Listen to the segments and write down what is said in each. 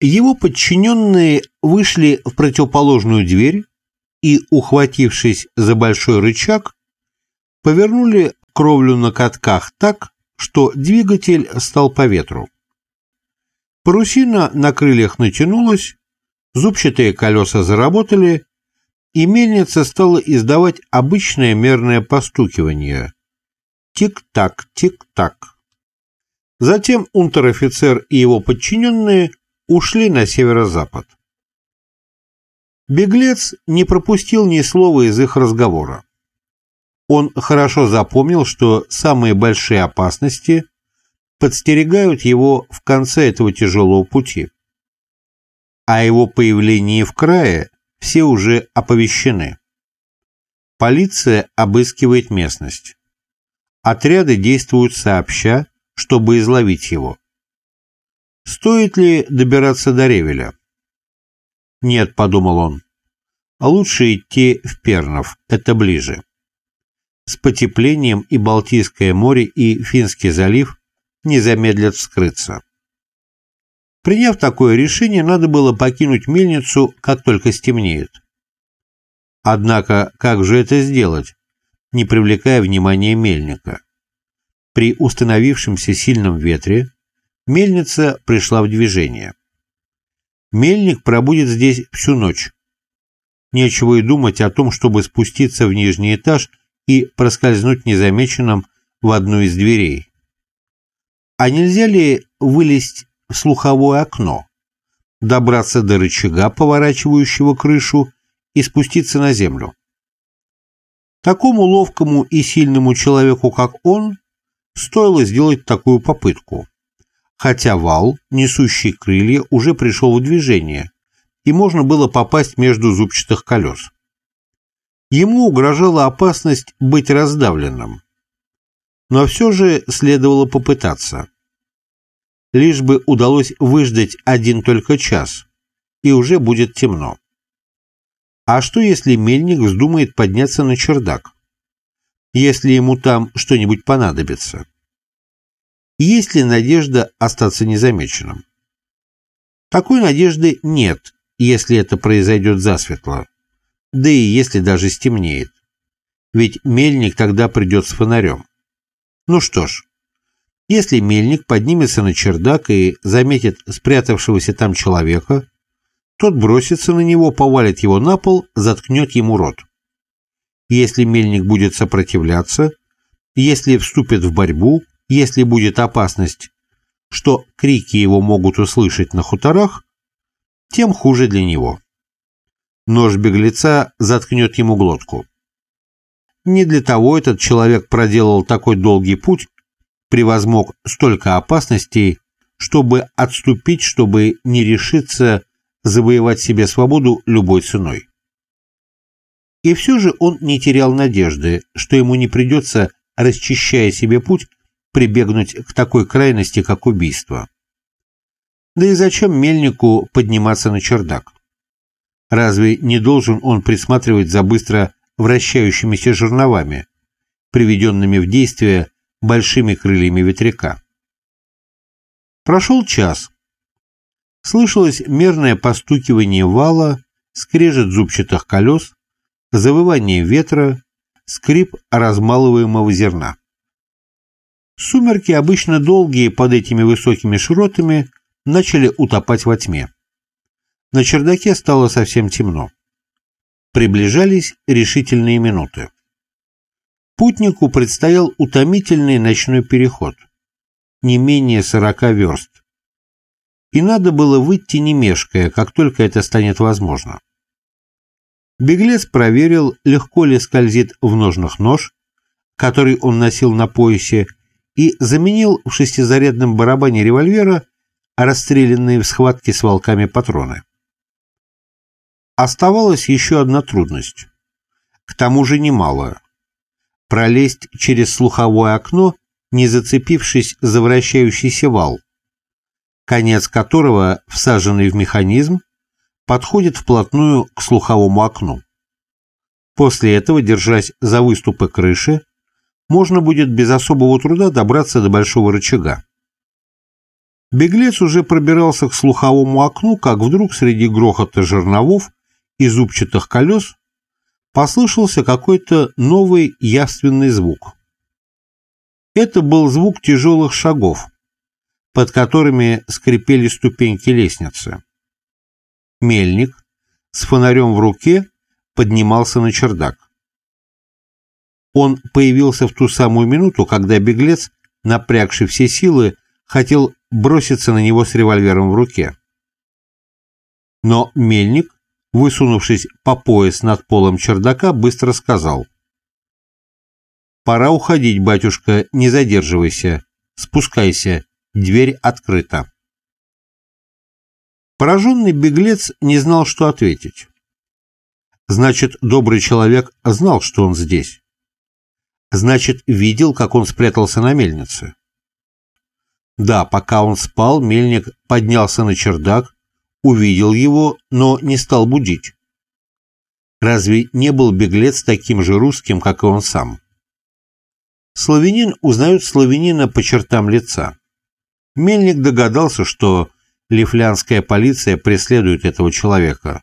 Его подчиненные вышли в противоположную дверь и, ухватившись за большой рычаг, повернули кровлю на катках так, что двигатель стал по ветру. Парусина на крыльях натянулась, зубчатые колеса заработали, и мельница стала издавать обычное мерное постукивание. Тик-так, тик-так. Затем унтер-офицер и его подчиненные ушли на северо-запад. Беглец не пропустил ни слова из их разговора. Он хорошо запомнил, что самые большие опасности подстерегают его в конце этого тяжелого пути. О его появлении в крае все уже оповещены. Полиция обыскивает местность. Отряды действуют сообща, чтобы изловить его. Стоит ли добираться до Ревеля? Нет, подумал он. А лучше идти в Пернов, это ближе. С потеплением и Балтийское море, и Финский залив не замедлят вскрыться. Приняв такое решение, надо было покинуть мельницу, как только стемнеет. Однако, как же это сделать, не привлекая внимания мельника? При установившемся сильном ветре мельница пришла в движение. Мельник пробудет здесь всю ночь. Нечего и думать о том, чтобы спуститься в нижний этаж и проскользнуть незамеченным в одну из дверей. А нельзя ли вылезть в слуховое окно, добраться до рычага, поворачивающего крышу, и спуститься на землю? Такому ловкому и сильному человеку, как он, стоило сделать такую попытку хотя вал, несущий крылья, уже пришел в движение, и можно было попасть между зубчатых колес. Ему угрожала опасность быть раздавленным. Но все же следовало попытаться. Лишь бы удалось выждать один только час, и уже будет темно. А что, если мельник вздумает подняться на чердак? Если ему там что-нибудь понадобится? Есть ли надежда остаться незамеченным? Такой надежды нет, если это произойдет засветло, да и если даже стемнеет. Ведь мельник тогда придет с фонарем. Ну что ж, если мельник поднимется на чердак и заметит спрятавшегося там человека, тот бросится на него, повалит его на пол, заткнет ему рот. Если мельник будет сопротивляться, если вступит в борьбу, если будет опасность, что крики его могут услышать на хуторах, тем хуже для него. Нож беглеца заткнет ему глотку. Не для того этот человек проделал такой долгий путь, превозмог столько опасностей, чтобы отступить, чтобы не решиться завоевать себе свободу любой ценой. И все же он не терял надежды, что ему не придется, расчищая себе путь, прибегнуть к такой крайности, как убийство. Да и зачем мельнику подниматься на чердак? Разве не должен он присматривать за быстро вращающимися жерновами, приведенными в действие большими крыльями ветряка? Прошел час. Слышалось мерное постукивание вала, скрежет зубчатых колес, завывание ветра, скрип размалываемого зерна. Сумерки, обычно долгие под этими высокими широтами, начали утопать во тьме. На чердаке стало совсем темно. Приближались решительные минуты. Путнику предстоял утомительный ночной переход, не менее сорока верст. И надо было выйти не мешкая, как только это станет возможно. Беглец проверил, легко ли скользит в ножнах нож, который он носил на поясе, и заменил в шестизарядном барабане револьвера расстрелянные в схватке с волками патроны. Оставалась еще одна трудность. К тому же немалая. Пролезть через слуховое окно, не зацепившись за вращающийся вал, конец которого, всаженный в механизм, подходит вплотную к слуховому окну. После этого, держась за выступы крыши, можно будет без особого труда добраться до большого рычага. Беглец уже пробирался к слуховому окну, как вдруг среди грохота жерновов и зубчатых колес послышался какой-то новый явственный звук. Это был звук тяжелых шагов, под которыми скрипели ступеньки лестницы. Мельник с фонарем в руке поднимался на чердак. Он появился в ту самую минуту, когда беглец, напрягший все силы, хотел броситься на него с револьвером в руке. Но мельник, высунувшись по пояс над полом чердака, быстро сказал. «Пора уходить, батюшка, не задерживайся. Спускайся, дверь открыта». Пораженный беглец не знал, что ответить. Значит, добрый человек знал, что он здесь. Значит, видел, как он спрятался на мельнице. Да, пока он спал, мельник поднялся на чердак, увидел его, но не стал будить. Разве не был беглец таким же русским, как и он сам? Славянин узнает славянина по чертам лица. Мельник догадался, что лифлянская полиция преследует этого человека.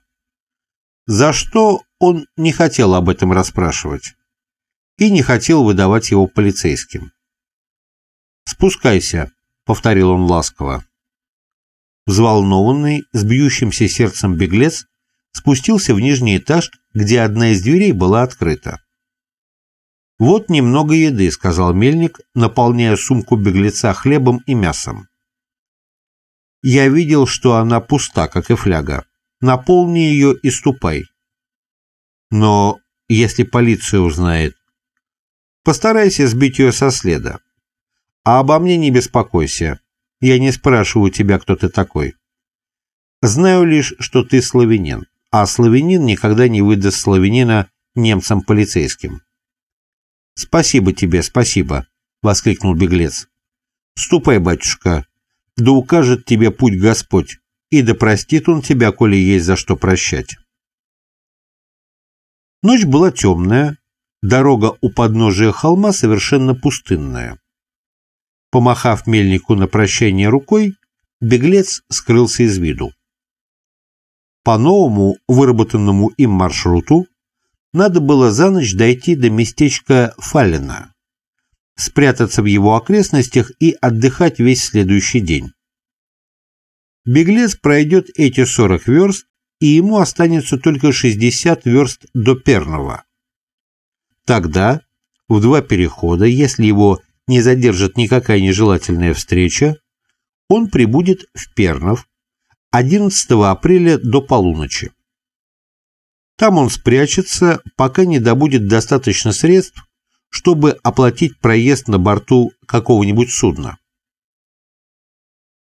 За что он не хотел об этом расспрашивать и не хотел выдавать его полицейским. «Спускайся», — повторил он ласково. Взволнованный, с бьющимся сердцем беглец спустился в нижний этаж, где одна из дверей была открыта. «Вот немного еды», — сказал мельник, наполняя сумку беглеца хлебом и мясом. «Я видел, что она пуста, как и фляга. Наполни ее и ступай. Но если полиция узнает, постарайся сбить ее со следа. А обо мне не беспокойся. Я не спрашиваю тебя, кто ты такой. Знаю лишь, что ты славянин, а славянин никогда не выдаст славянина немцам-полицейским. «Спасибо тебе, спасибо!» — воскликнул беглец. «Ступай, батюшка, да укажет тебе путь Господь, и да простит он тебя, коли есть за что прощать». Ночь была темная, дорога у подножия холма совершенно пустынная. Помахав мельнику на прощание рукой, беглец скрылся из виду. По новому выработанному им маршруту надо было за ночь дойти до местечка Фалина, спрятаться в его окрестностях и отдыхать весь следующий день. Беглец пройдет эти 40 верст, и ему останется только 60 верст до Перного. Тогда, в два перехода, если его не задержит никакая нежелательная встреча, он прибудет в Пернов 11 апреля до полуночи. Там он спрячется, пока не добудет достаточно средств, чтобы оплатить проезд на борту какого-нибудь судна.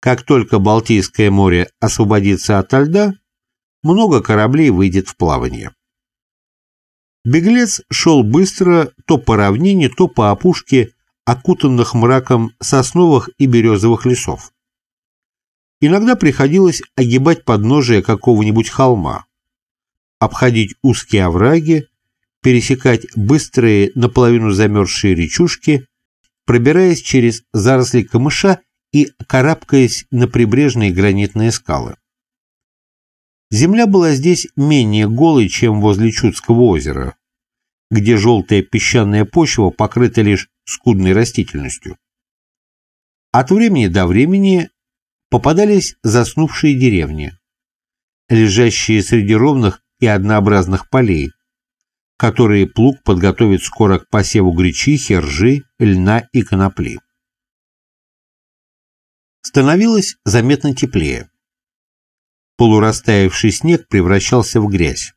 Как только Балтийское море освободится от льда, много кораблей выйдет в плавание. Беглец шел быстро то по равнине, то по опушке окутанных мраком сосновых и березовых лесов. Иногда приходилось огибать подножие какого-нибудь холма, обходить узкие овраги, пересекать быстрые, наполовину замерзшие речушки, пробираясь через заросли камыша и карабкаясь на прибрежные гранитные скалы. Земля была здесь менее голой, чем возле Чудского озера, где желтая песчаная почва покрыта лишь скудной растительностью. От времени до времени попадались заснувшие деревни, лежащие среди ровных и однообразных полей, которые плуг подготовит скоро к посеву гречихи, ржи, льна и конопли. Становилось заметно теплее. Полурастаявший снег превращался в грязь.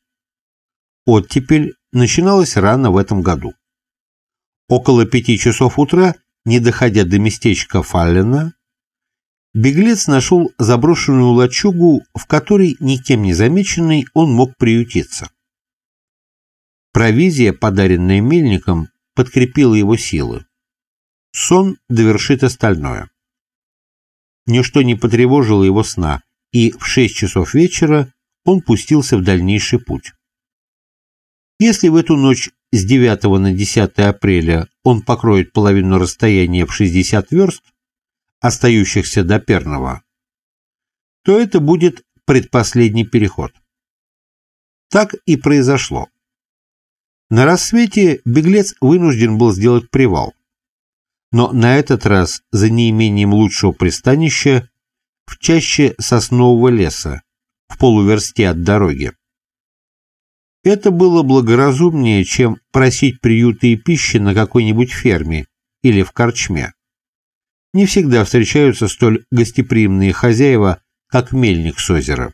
Оттепель начиналась рано в этом году. Около пяти часов утра, не доходя до местечка Фаллена, беглец нашел заброшенную лачугу, в которой, никем не замеченный, он мог приютиться. Провизия, подаренная мельником, подкрепила его силы. Сон довершит остальное. Ничто не потревожило его сна, и в шесть часов вечера он пустился в дальнейший путь. Если в эту ночь с 9 на 10 апреля он покроет половину расстояния в 60 верст, остающихся до Перного, то это будет предпоследний переход. Так и произошло. На рассвете беглец вынужден был сделать привал, но на этот раз за неимением лучшего пристанища в чаще соснового леса, в полуверсте от дороги. Это было благоразумнее, чем просить приюта и пищи на какой-нибудь ферме или в корчме. Не всегда встречаются столь гостеприимные хозяева, как мельник с озера.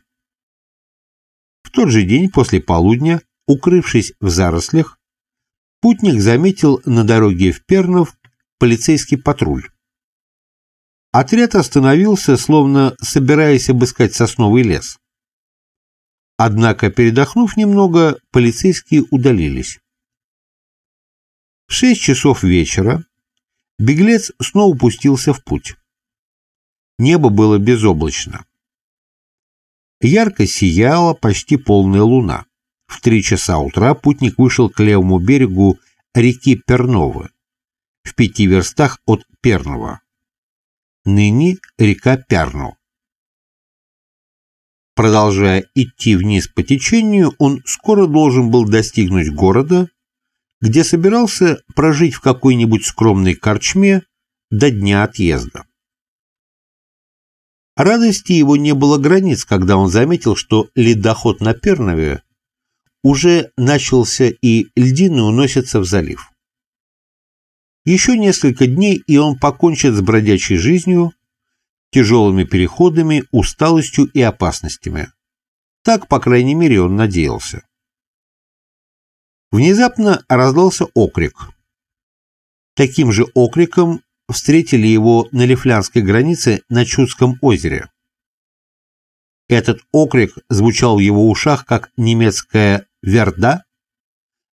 В тот же день после полудня, укрывшись в зарослях, путник заметил на дороге в Пернов полицейский патруль. Отряд остановился, словно собираясь обыскать сосновый лес. Однако, передохнув немного, полицейские удалились. В шесть часов вечера беглец снова пустился в путь. Небо было безоблачно. Ярко сияла почти полная луна. В три часа утра путник вышел к левому берегу реки Перновы, в пяти верстах от Пернова. Ныне река Перну. Продолжая идти вниз по течению, он скоро должен был достигнуть города, где собирался прожить в какой-нибудь скромной корчме до дня отъезда. Радости его не было границ, когда он заметил, что ледоход на Пернове уже начался и льдины уносятся в залив. Еще несколько дней, и он покончит с бродячей жизнью, тяжелыми переходами, усталостью и опасностями. Так, по крайней мере, он надеялся. Внезапно раздался окрик. Таким же окриком встретили его на Лифлянской границе на Чудском озере. Этот окрик звучал в его ушах как немецкая «верда»,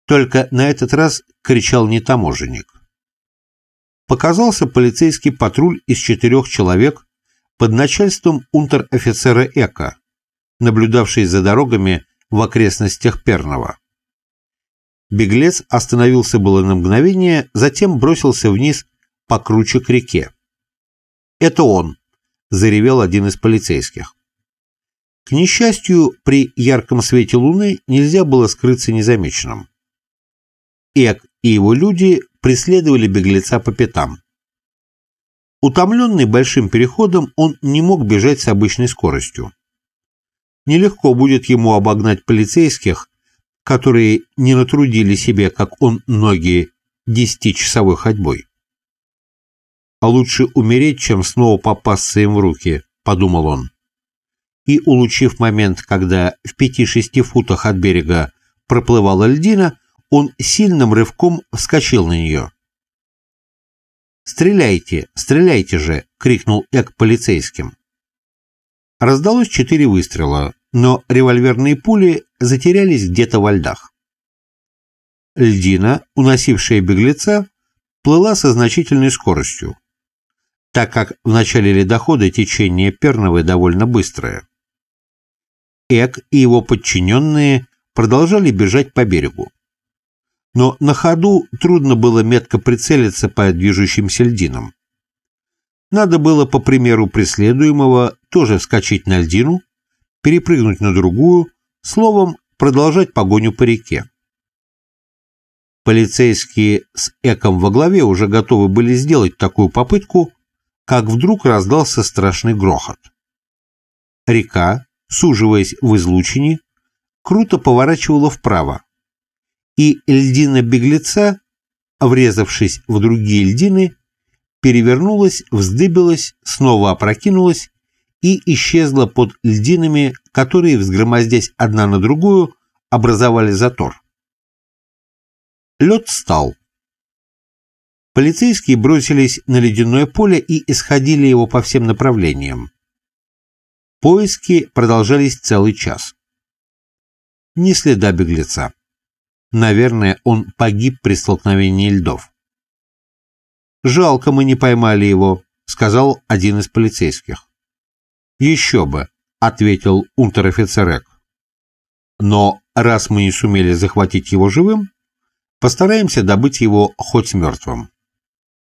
только на этот раз кричал не таможенник. Показался полицейский патруль из четырех человек под начальством унтер-офицера Эка, наблюдавший за дорогами в окрестностях Перного. Беглец остановился было на мгновение, затем бросился вниз по круче к реке. «Это он!» – заревел один из полицейских. К несчастью, при ярком свете луны нельзя было скрыться незамеченным. Эк и его люди преследовали беглеца по пятам. Утомленный большим переходом, он не мог бежать с обычной скоростью. Нелегко будет ему обогнать полицейских, которые не натрудили себе, как он, ноги десятичасовой ходьбой. «А лучше умереть, чем снова попасться им в руки», — подумал он. И, улучив момент, когда в пяти-шести футах от берега проплывала льдина, он сильным рывком вскочил на нее. «Стреляйте, стреляйте же!» — крикнул Эк полицейским. Раздалось четыре выстрела, но револьверные пули затерялись где-то во льдах. Льдина, уносившая беглеца, плыла со значительной скоростью, так как в начале ледохода течение Перновой довольно быстрое. Эк и его подчиненные продолжали бежать по берегу но на ходу трудно было метко прицелиться по движущимся льдинам. Надо было, по примеру преследуемого, тоже вскочить на льдину, перепрыгнуть на другую, словом, продолжать погоню по реке. Полицейские с Эком во главе уже готовы были сделать такую попытку, как вдруг раздался страшный грохот. Река, суживаясь в излучине, круто поворачивала вправо, и льдина беглеца, врезавшись в другие льдины, перевернулась, вздыбилась, снова опрокинулась и исчезла под льдинами, которые, взгромоздясь одна на другую, образовали затор. Лед стал. Полицейские бросились на ледяное поле и исходили его по всем направлениям. Поиски продолжались целый час. Ни следа беглеца. Наверное, он погиб при столкновении льдов. «Жалко, мы не поймали его», — сказал один из полицейских. «Еще бы», — ответил унтер-офицер Эк. «Но раз мы не сумели захватить его живым, постараемся добыть его хоть мертвым».